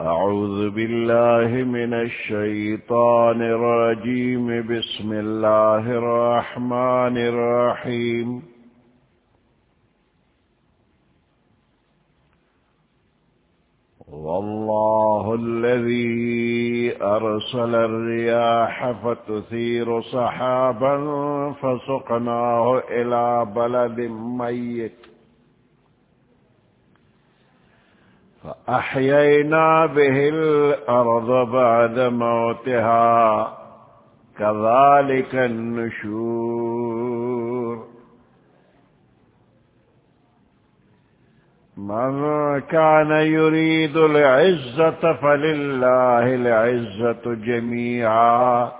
أعوذ بالله من الشيطان الرجيم. بسم الله الرحمن الرحيم. والله الذي أرسل الرياح فتثير صحابا فسقناه إلى بلد ميت. فأحيينا به الأرض بعد موتها. كذلك النشور. من كان يريد العزة فلله العزة جميعا.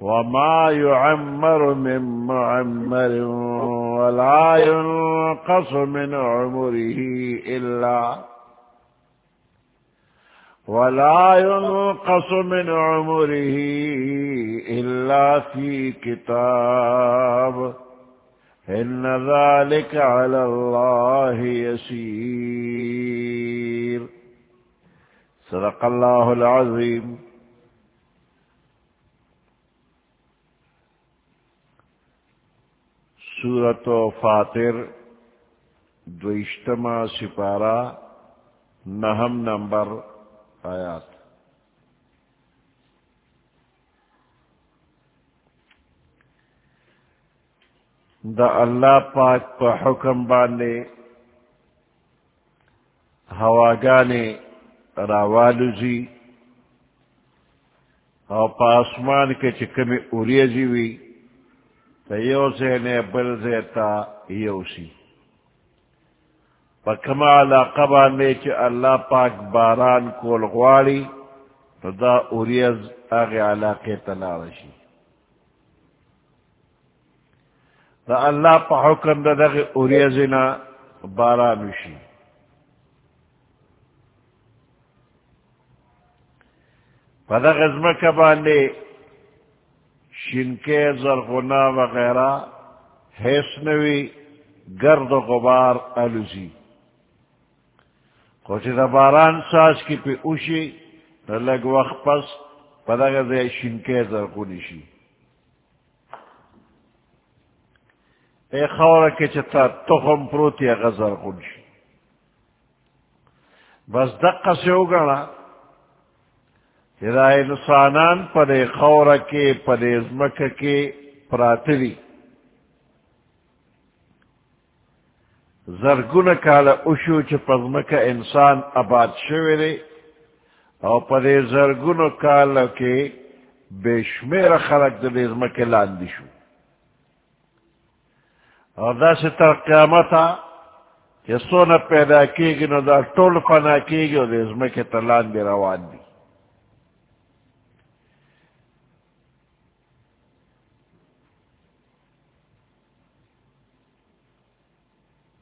وما يعمر من معمر ولا ينقص من عمره إلا ولا ينقص من عمره إلا في كتاب إن ذلك على الله يسير صدق الله العظيم سورة فاطر دوشتما سپارہ نہم نمبر، آیات۔ دا اللہ پاک پا حکم باندے ہواگانے راوالوزی، او پا آسمان کے چکمی اوریزی وی۔ تا یو زینے بل زیتا یوسی پا کما علاقہ باندے چی اللہ پاک باران کول غواری تو دا اوریز آغی علاقے تلارشی دا اللہ پا حکم دا دغی اوریزنا بارانوشی پا دا غزمک باندے شنکے زرغنا وغیرہ حیثنوی گرد و غبار علوزی خوچی دا باران ساز کی پی اوشی لگ وقت پس پا دا شنکے زرغنی شی اے خور کے چتا تخم پروتی غزر کنش بس دقا سے اگڑا ہدا انسانان پدے خور کے، پدے ازمک کے پراتری زرگن کالا اشو چ پزمک انسان آباد شویرے او پدے زرگن کالا کے بے شمیر خلق دل ازمک لاندی شو۔ اور دا سے تر قیامتا کہ سونا پیدا کی گی نو دا ٹول فنا کی گی اور اس میں کے تلان بھی روان دی۔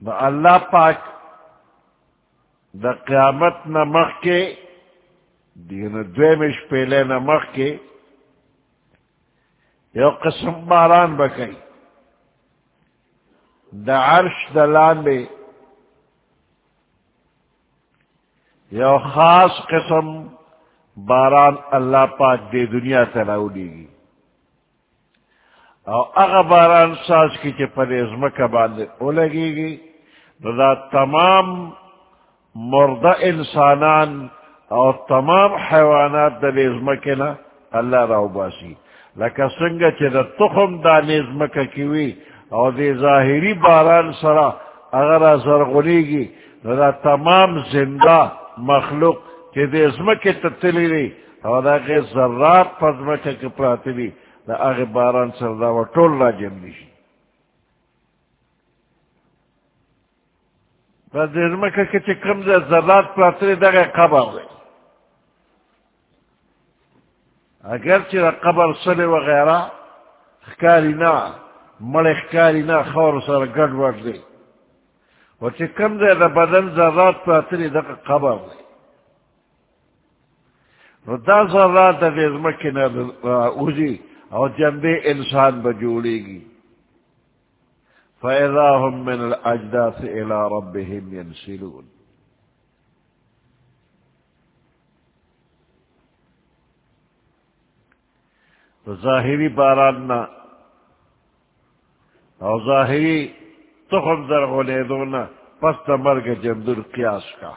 دا اللہ پاک دا قیامت نمخ کے، دین دوے مش پہلے نمخ کے یو قسم باران بکئی۔ دا عرش دا لاندے یو خاص قسم باران اللہ پاک دے دنیا تلاؤ گی۔ او اغا باران ساز کی چی پر ازمکا باندے او لگی گی۔ دا تمام مردہ انسانان اور تمام حیوانات دا نیزمکنا اللہ راو باسی لکا سنگا چی دا تخم دا نیزمکا کیوی اور دے ظاہری باران سرا اگر زرغنی گی دا تمام زندہ مخلوق چی دے ازمکی تتلی لی اور دا غیر ذرات پزمکا کی پراتی لی دا اغی باران سر دا و طول را جم نیشی دا دے ازمکی کی چی کم دے ذرات پراتی لی قبر دی اگر چی دا قبر سلی وغیرہ خکاری نا مڑ خکاری نا خور سر گڑ وڑ دی و چی کم دے دا بدن ذرات پراتری دا قبر دی نو دا ذرات دا دیزمکی نا اوزی او جنبی انسان بجوڑی گی فَإِذَا هُم مِّنَ الْأَجْدَاثِ إِلَىٰ رَبِّهِمْ يَنْسِلُونَ تو ظاہری باران نا اور ظاہری تخم در ہونے دونا، پس مرگ جمدر قیاس کا۔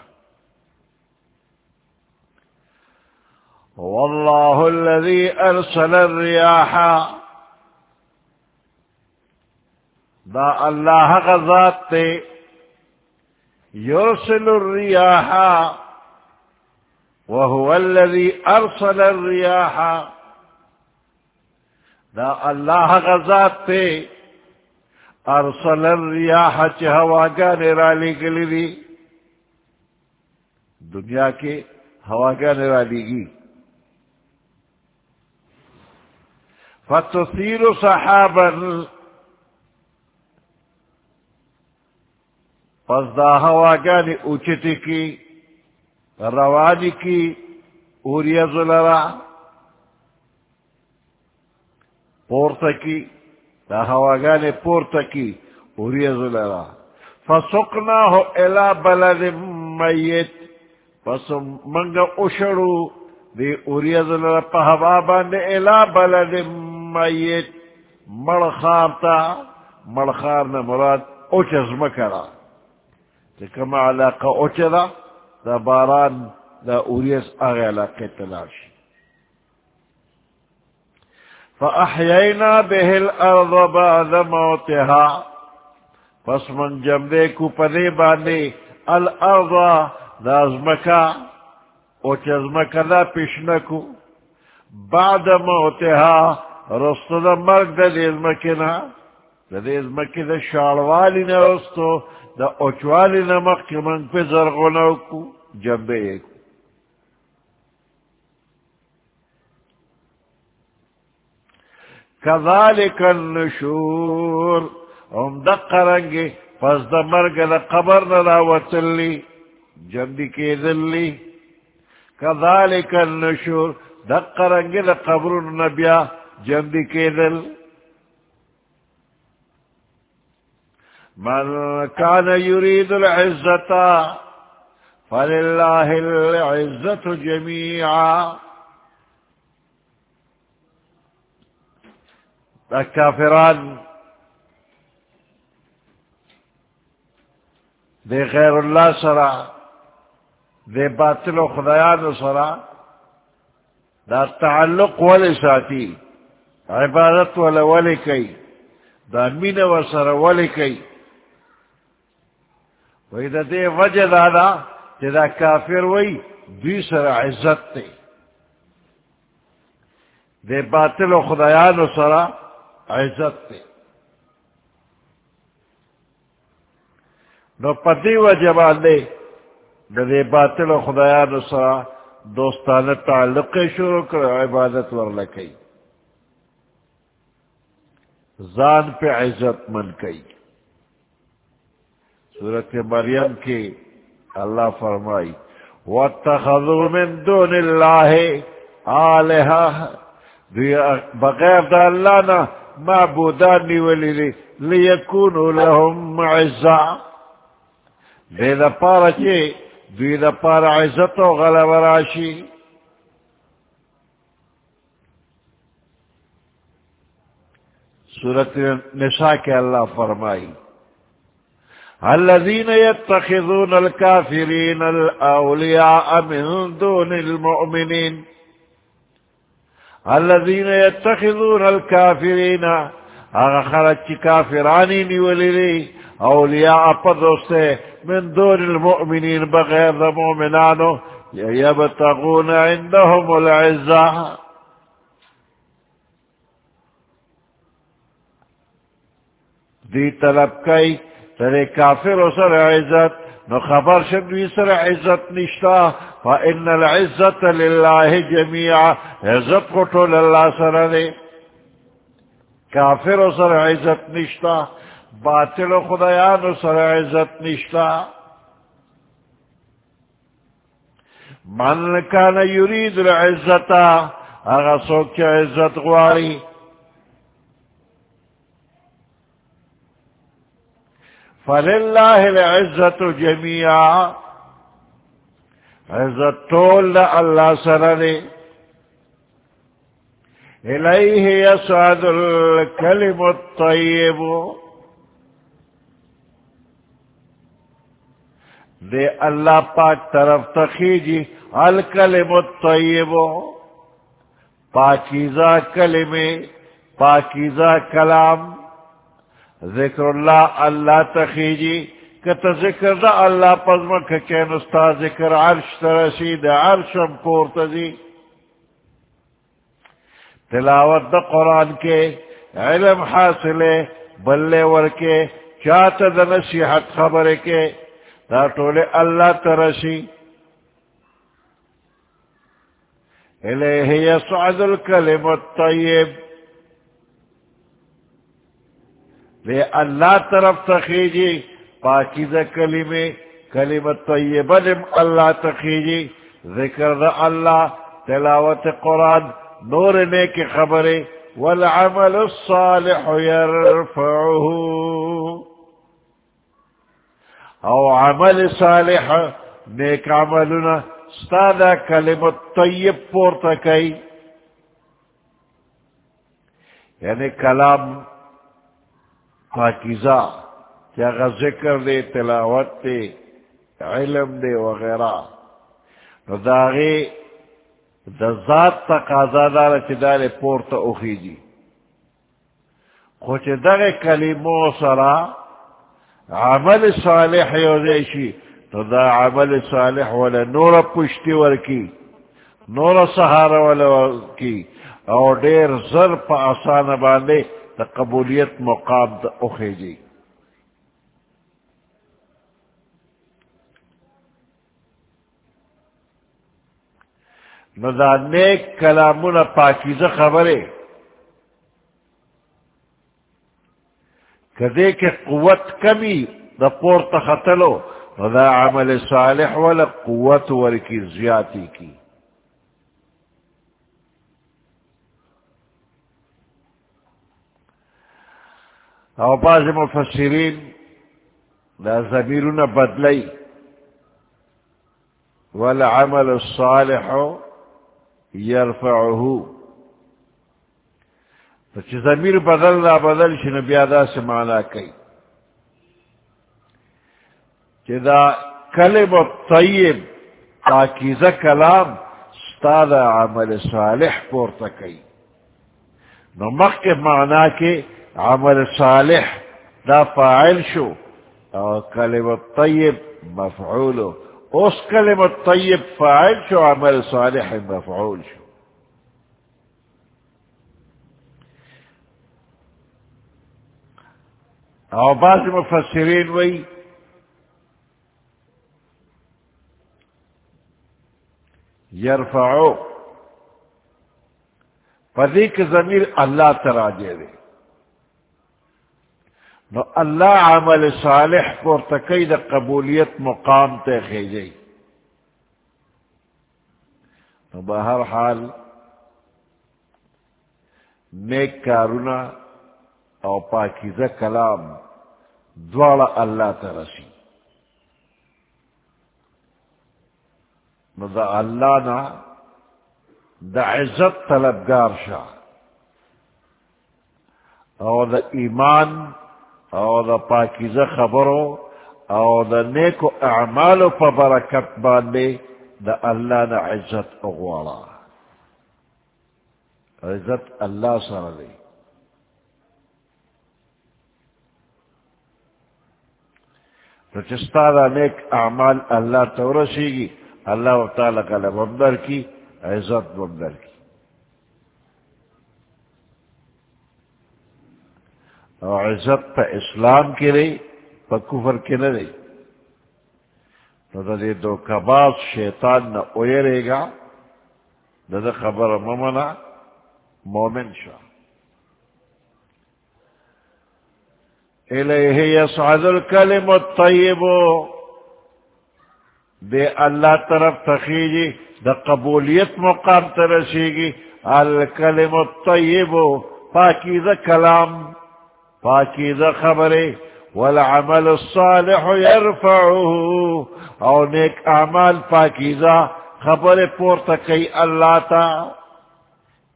والله الذي أرسل الرياح دا اللہ غزات تے يرسل الرياح وهو الذي أرسل الرياح دا اللہ غزات تے ارسل الریاح چی ہوا گانے رالی گلی دی دنیا کے ہوا گانے رالی گی فتثیر صحابا پس دا ہوا گانے اچتی کی روانی کی اوریز لرا پورتا کی دا ہوا گانے پورتا کی اوریز لرا فسقناہو الى بلد میت، پس منگا اشڑو دی اوریز لرا پہوا باندے الى بلد میت. مڑخار تا مڑخار نا مراد اوچز مکرا کما علاقہ اوچدا دا باران دا اوریز آغی علاقہ تلاشی فأحيينا به الأرض بعد موتها پس من جمدے کو پدے باندے الارض دا ازمکا او چزمکا دا پیشنکو بعد موتها رست دا مرگ دا دیزمکینا دا دیزمکی دا شاروالی نا رستو دا اوچوالی نا مقی من پی زرغنو کو جمدے ایک. كذلك النشور هم دقرنگي پس دا مرگ دا قبر ندا وطلی جندی کے دلی. كذلك النشور دقرنگي دا قبر نبیا جندی کے دل. من كان يريد العزة فلله العزة جميعا. دا کافران دے غیر اللہ سرا، دے باطل و خدایان سرا، دا تعلق ولی ساتی عبادت ولی ولی کئی، دا مین و سر ولی کئی وی دا دے وجہ دادا کہ دا کافر وی دوی سر عزت تے دے باطل و خدایان سرا عزت تے نو پتی و جبان دے دے باطل و خدایا نسرا دوستان تعلق شروع کر، عبادت ور لکی زان پہ عزت من کئی۔ صورت مریم کی اللہ فرمائی، وَاتَّخَذُوا مِن دُونِ اللَّهِ آلِهَا بغیر دا اللہ نا معبودان نیولی لی لیکونو لهم عزا۔ دے دا پارا چے دوی دا پارا عزت و غلب راشی۔ سورت نساء کے اللہ فرمائی الذين يتخذون الكافرين الأولياء من دون المؤمنين. الذين يتخذون الكافرين أغخرت كافراني نولي اولیاء پدوستے من دون المؤمنین بغیر دا مؤمنانو، یبتغون عندهم العزہ. دی طلب کئی ترے کافر سر عزت، نو خبر شدوی سر عزت نشتا فإن العزت للہ جميعا عزت کو للہ سر دے۔ کافر سر عزت نشتا، باطل خدایان سر عزت نشتا۔ من کان یرید العزتا اغا سوک عزت غواری فللہ العزت جميعا۔ عزت طول اللہ سرنے الیہ یسعد الکلم الطیب دے اللہ پاک طرف تخیجی الکلم الطیب پاکیزہ کلمے، پاکیزہ کلام۔ ذکر اللہ اللہ تخیجی کت ذکر دا اللہ پزمک کے نستا ذکر عرش ترسید عرشم پورتزی تلاوت دا قرآن کے، علم حاصلے بلے ورکے چاہتا دا نصیحت خبر کے، دا طول اللہ ترسی الیہ یسعد الکلم الطیب۔ لے اللہ طرف تخیجی پاکیزہ کلمے کلمت طیبہ لم اللہ تخیجی ذکر دا اللہ، تلاوت قرآن، نور نے کی خبریں والعمل الصالح يرفعه۔ او عمل صالح، نیک عملنا ستادا کلمت طیب پورتا کئی۔ یعنی کلام پاکیزہ کیا ذکر دے، تلاوت دے، علم دے وغیرہ۔ نو داغی دا ذات تقاضا دارا چی دارے پورتا اخی جی خوچ داغی کلمو سرا عمل صالح یو یوزیشی تو دا عمل صالح ولا نور پشتی ورکی نور سہارا ولا ورکی او دیر زر پا آسان باندے دا قبولیت مقام دا اخی جی نو دا نیک کلامون پاکیزہ خبرے کدے کے قوت کمی دا پور تختلو دا عمل صالح والا قوت ور کی زیادتی کی. او بعض مفسرین دا زمیرون بدلی. والعمل الصالح يرفعه تو چی ضمیر بدل نہ بدل شن بیادا سے مانا کئی. چی دا کلم طیب تاکیزہ کلام استاد عمل صالح پورتا کئی. نو مخ کے معنی کے عمل صالح، دا فاعل شو. او کلم طیب مفعولو اس کلم طیب فاعل شو، عمل صالح مفعول شو. او بعض مفسرین وی، یرفعو. پدی کے ضمیر اللہ تراجے دے نو اللہ عمل صالح پور تقید قبولیت مقام تے خیجئی. نو بہر حال نیک کارونا او پاکیزہ کلام دوڑا اللہ ترسی نو دا اللہ نا دا عزت طلبگار شاہ. او دا ایمان او دا پاکیزہ خبرو او دا نیکو اعمالو پا برکت باندے دا اللہ نا عزت اغوارا عزت اللہ سر دے تو چستا دا نیک اعمال اللہ تورسی گی اللہ تعالی کا لبندر کی عزت بندر کی اور عزت پہ اسلام کی رہی پہ کفر کی نہ رہی۔ تو دے دو کباز شیطان نہ اوے رہے گا دا خبر ممنا مومن شاہ الیہ یسعد الکلم الطیب۔ دے اللہ طرف تخیجی دا قبولیت مقام ترسی گی الکلم الطیب پاکی دا کلام۔ پاکی دا خبری والعمل الصالح يرفعه او نیک اعمال پاکی دا خبر پورتا کئی اللہ تا۔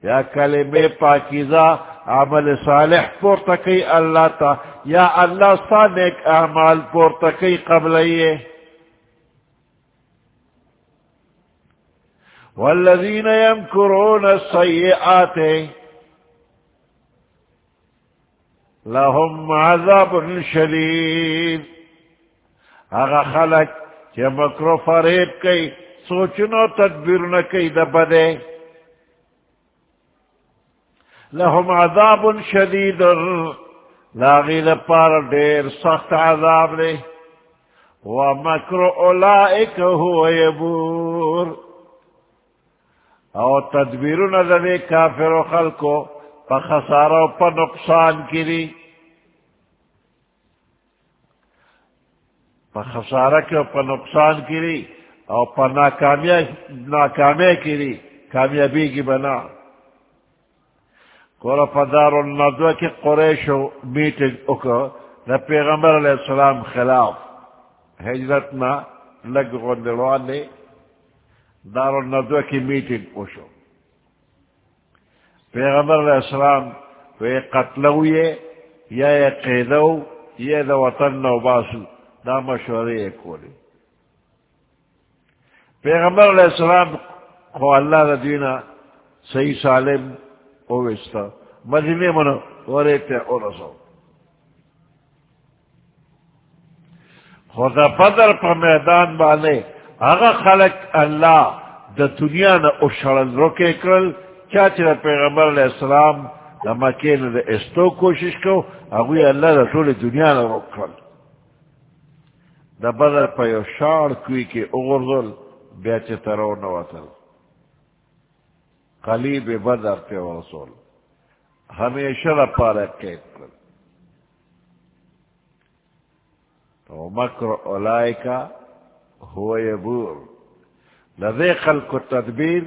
یا کلمے پاکیزہ عمل صالح پور تکی اللہ تا۔ یا اللہ سا نیک اعمال پور تکی قبل والذین یمکرون السیئات لهم عذاب شدید. اگا خلق چه مکرو فریب کئی سوچنو تدبیر نکی دبدے لهم عذاب شدید. لاغی لپار دیر سخت عذاب لے ومکر اولائک هو یبور. او تدبیرون دے کافر و خلقو پا خسارو پا نقصان کری پا خسارہ کے پا نقصان کری او پا ناکامی کری کامیابی کی بنا. کورا پدار الندوہ کی قریش و میٹنگ اکر دا پیغمبر علیہ السلام خلاف حجرت نا لگ غندلوان نے دار الندوہ کی میٹنگ اوشو پیغمبر علیہ السلام تو یہ قتلو یہ یا یہ قیدو یہ دا وطن نو باسو دا مشوری یہ کولی پیغمبر علیہ السلام خو اللہ دا صحیح سالم اوستا مدینے من ورے تے اورسو خدا بدر پا میدان بانے اگا خلق اللہ دا دنیا نا اشارن روکے کرل چاچر پیغمبر علیہ السلام دا مکین دا استو کوشش کو، اگوی اللہ دا طول دنیا نا روک کرل دا بدر پا یو شار کوئی کے اغرزل بیچ ترو نواتل قلیب بدر تے ورسول۔ ہمیشہ دا پارا قید کر تو مکر اولائے کا ہو یبور۔ لدے خلق کو تدبیر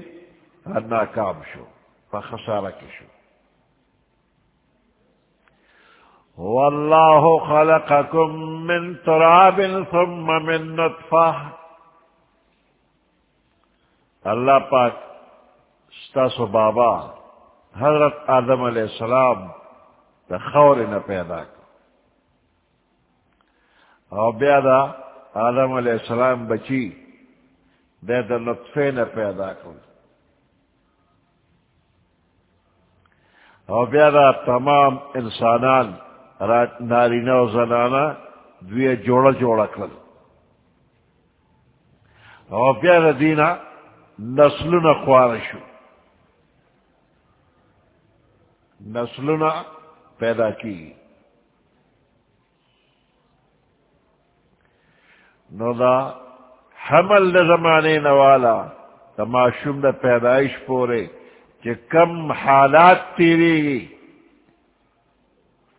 ناکام شو۔ فخسارہ کی شو. واللہ خلقکم من تراب ثم من نطفہ اللہ پاک ستاسو بابا حضرت آدم علیہ السلام دا خور نہ پیدا اور بیا دا آدم علیہ السلام بچی دے دا نطفے نہ پیدا کر اور بیا دا تمام انسانان نارینا و زنانا دوی جوڑا جوڑا کر اور بیا دا دینا نسل خوارشو نسلنا پیدا کی نو دا حمل دا زمانے نوالا تماشم دا پیدائش پورے کہ کم حالات تیری گی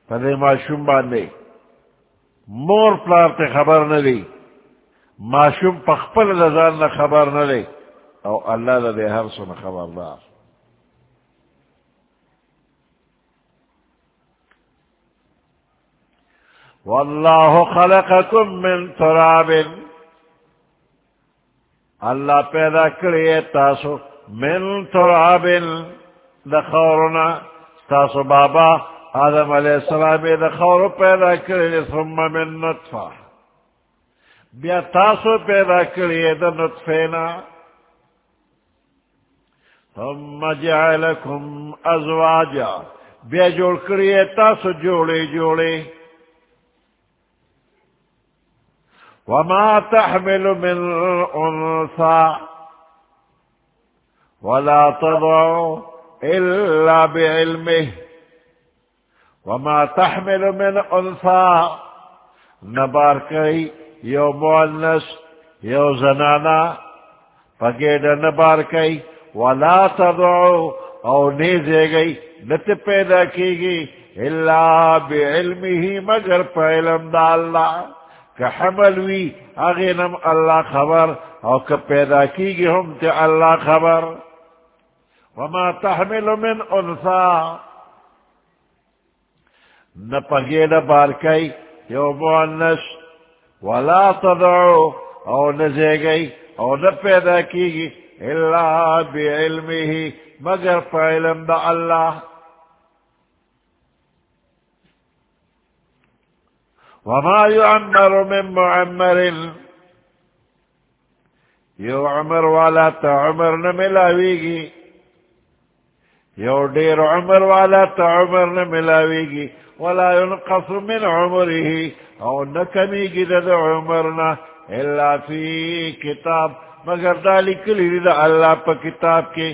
پدے معشوم باندھے مور پلار تے خبر نہ لی، معشوم پخپل لزان نہ خبر نہ لے او اللہ دے ہر سن خبردار۔ واللہ خلقکم من تراب اللہ پیدا کریے تاسو من تراب دخورنا، تاسو بابا آدم علیہ السلام دخور پیدا کریے ثم من نطفہ بیا تاسو پیدا کریے دا نطفینا ثم جعلکم ازواجا. بیا جوڑ کریے تاسو جوڑے جوڑے وما تحمل من انثى. ولا تضع الا بعلمه وما تحمل من انثى نبار کئی، یو مؤنس یو زنانا پگیڈ نبار کئی، ولا تضع، او نیزے گئی، نت پیدا کی گی اللہ بعلمه، مگر پہ دا اللہ. کہ حمل وی، اغینم اللہ خبر، او کہ پیدا کی گی ہم تے اللہ خبر. وما تحمل من انسا نپگی نبار کئی یو معنس ولا تدعو، او نزے گئی او نپیدا کی گی اللہ بعلمه مگر پا دا اللہ. وما يعمر من معمر یو عمر والا تا عمر نملاویگی یو دیر عمر والا تا عمر نملاویگی ولا ينقص من عمره. او نکمیگی دا عمرنا الا فی کتاب. مگر دا لکلی دا اللہ پا کتاب کے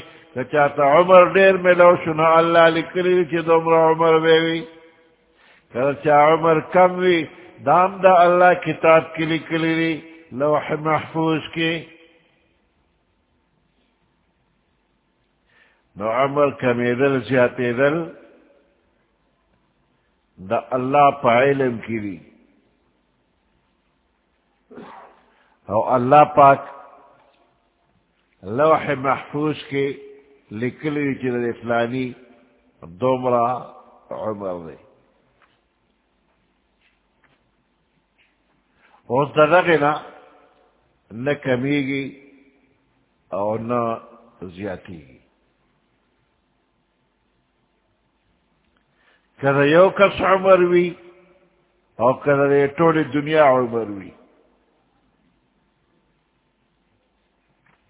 چاہتا عمر دیر ملو شنا اللہ لکلی چی دمرا عمر بیوی کرچا عمر کم وی دام دا اللہ کتاب کے لکلی لوح محفوظ کے نو عمر کمی دل دا اللہ پا علم کی لی او اللہ پاک لوح محفوظ کے لکلی چل فلانی دومرا عمر دے اس دغه نه نه کمیږي او نه زیاتیږي کله یو کس عمر وی او کله ټول دنیا عمر وی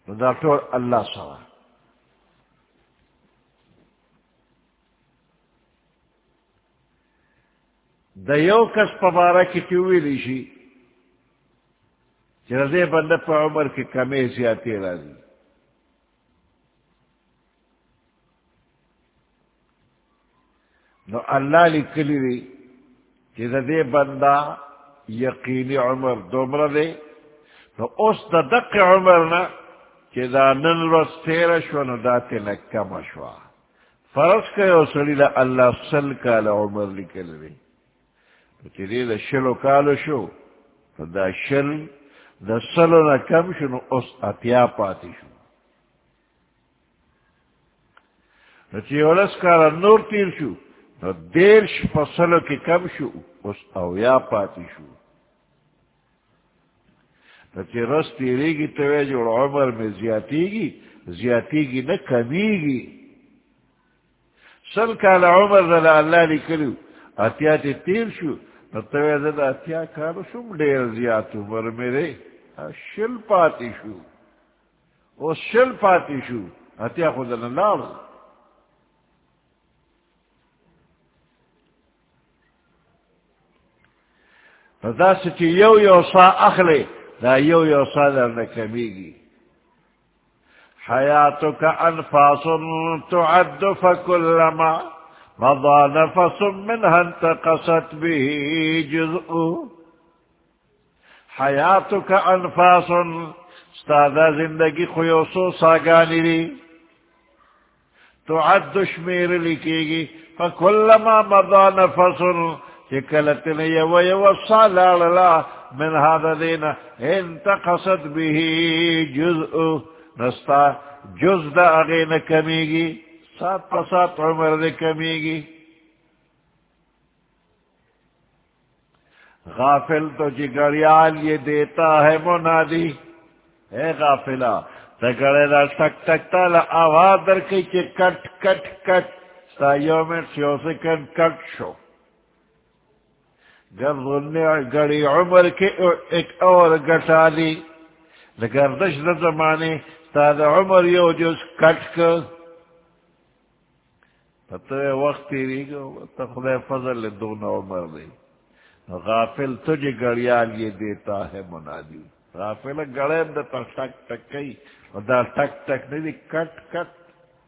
نو دا ټول الله سره د یو کس په باره کې چې ویلی شي چرے پہ عمر کی کمی زیادتی راضی نو اللہ لکلی دی چرے دے بندہ یقینی عمر دومر دے، نو اس دا دق عمر نا چی دا نن روز تیر شو، نو دا تینا کم شوا فرض کئی او سلی دا اللہ سل کال عمر لکلی دی۔ چی دی دا شلو کالو شو دا شل، دا سلو نا کم شو، نو اس اتیا پاتی شو۔ نو چی اولس کارا نور تیر شو۔ نو دیر شپا کی کم شو اس اویا پاتی شو. نو چی رس تیری گی توی جو عمر میں زیادی گی زیادی گی نا کمی گی سل کالا عمر دا اللہ لکلو اتیا تی تیر شو. نو توی دا اتیا کارو شم دیر زیاد عمر میرے شل پاتی شو. او شل پاتی شو. اتیا خود لال دا سچی یو یو سا اخلے دا یو یو سا در نکمیگی حیاتک انفاس تعد فکلما مضى نفس منها انتقصت به جزء حیات کا انفاس استادا زندگی خویوسو ساگانی لی تو عد دشمیر گی فکلما مضا نفس چکلت نیو یو سالاللا من هذا دینا انتقصد به جزء نستا جز دا اغین کمیگی سات پسات عمر دے کمیگی غافل تو جگڑیال یہ دیتا ہے منادی. اے غافلہ، تگڑے لا ٹک ٹک تالا آواز در کی چی کٹ کٹ کٹ. سا یو سیو سکن کٹ شو. گڑی عمر کے ایک اور گٹالی گردش دا زمانے تا عمر یو جس کٹ کر۔ تو وقت تیری گو تو خدا فضل دون عمر دی۔ غافل تجھے گڑیال یہ دیتا ہے منادی۔ غافل گڑے دا ٹک ٹک کئی دا ٹک ٹک نہیں دی، کٹ کٹ۔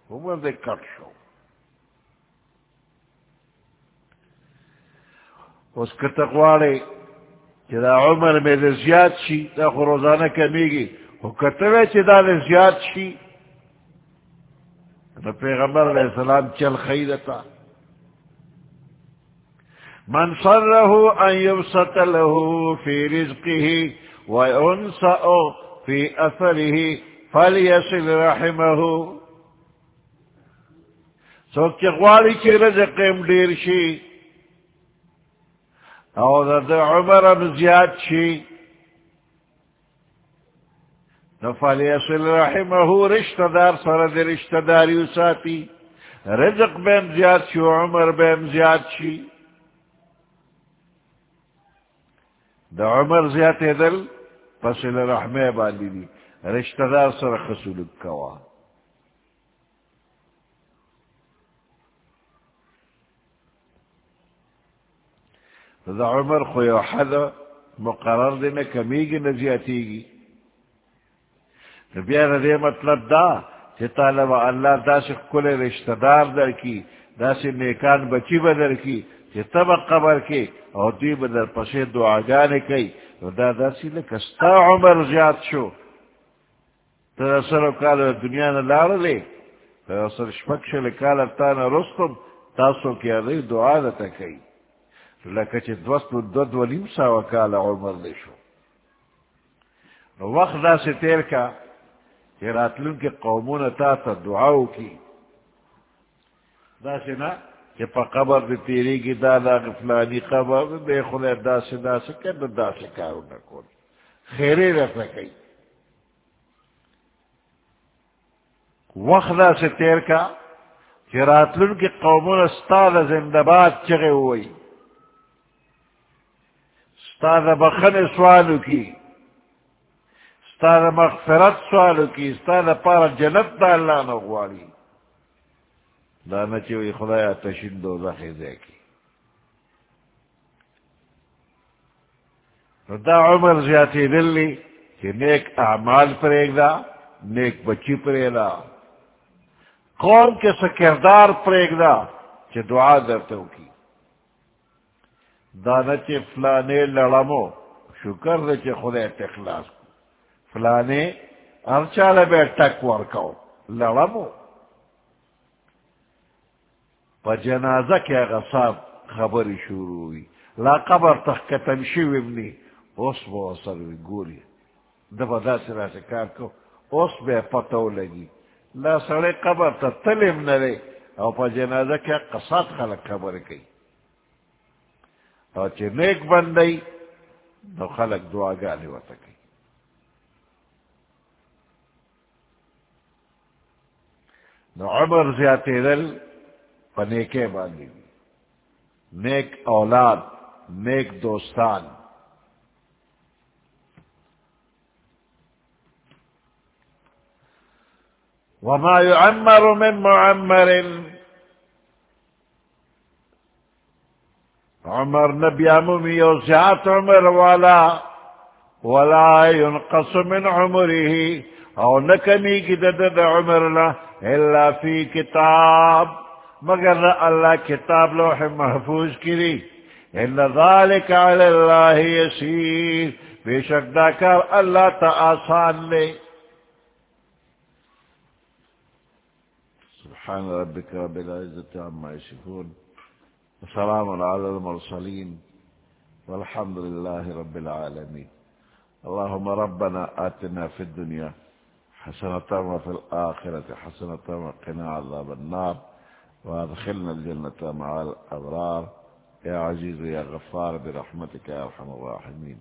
عمر دے کٹ شو۔ اس کے تقوارے چدا عمر میں دے زیاد شی دا خو روزانہ کمیگی وہ کتوے چدا دے زیاد شی دا پیغمبر علیہ السلام چل خیدتا من صرہو ان یبسط لہو فی رزقه و انسعو فی اثره فلیسل رحمه. سوک چگوالی چی رزقیم دیر شی او دا دا عمر اب زیاد شی نفالی اصل رحمه رشتہ دار سر دا رشتہ داری ساتی رزق بیم زیاد شی و عمر بیم زیاد شی دا عمر زیاد دل پسل رحمه بالی دی رشتہ دار سر خسولک کوا دا عمر خو یو حد مقرر دینا کمیگی نزیاتیگی بیا دا دے مطلب دا چی طالب اللہ دا سی کل رشتہ دار در کی دا سی نیکان بچی بدر کی چی تب قبر کی او دی بدر پسی دعاگانے کی دا دا سی لکستا عمر زیاد شو. تا سر کال دنیا نلار لے تا سر شپکش لکال تانا رستم، تاسو کیا دی دعا دا تا لکه چې دوست دو دو نیم سا وکال عمر دی شو. نو وقت دا سے تیر کا کہ راتلون کے قومون تا تا دعاو کی دا سے نا کہ پا قبر دی تیری کی دا دا فلانی قبر بے خدا دا سے دا سے کہ دا سے کارو نکول خیرے رفا کئی وقت دا سے تیر کا کہ راتلون کے قومون استاد زندباد چگے ہوئی ستاد بخن سوالو کی ستاد مغفرت سوالو کی ستاد پار جنت دا اللہ نغوالی دا نچوی خدایا تشن دو زخی دے کی دا عمر زیادی دلی کہ نیک اعمال پر ایک دا نیک بچی پر ایک دا قوم کے سکردار پر ایک دا کہ دعا درتے ہو کی دانا چی فلانے لڑمو، شکر دے چی خدا تخلاص کو فلانے ارچال بے ٹک ورکو لڑمو۔ پا جنازہ کیا غصاب خبری شروع ہوئی۔ لا قبر تخکتن شویم اس با اثر ہوئی، گوری۔ دبا دا سرا سے کار کو، اس بے پتو لگی۔ لا سڑے قبر تا تلیم نرے، او پا جنازہ کیا قصاد خلق خبر کئی۔ اور چی نیک بندئی نو خلق دعا گالی وطکی نو عمر زیادی دل پا نیکے باندی نیک اولاد، نیک دوستان. وما يعمر من معمر. عمر نبی اممی او زیاد عمر والا، ولا ينقص من عمره، او نکمی کی دد عمر لا الا فی کتاب، مگر اللہ کتاب لوح محفوظ کری الا ذالک علی اللہ یسیر، بے شک دا کار اللہ تا آسان لے۔ سبحان ربك رب العزة عما يشفون سلام على المرسلين والحمد لله رب العالمين. اللهم ربنا آتنا في الدنيا حسنة وفي الآخرة حسنة وقنا عذاب النار. وادخلنا الجنة مع الأبرار. يا عزيز يا غفار برحمتك يا أرحم الراحمين.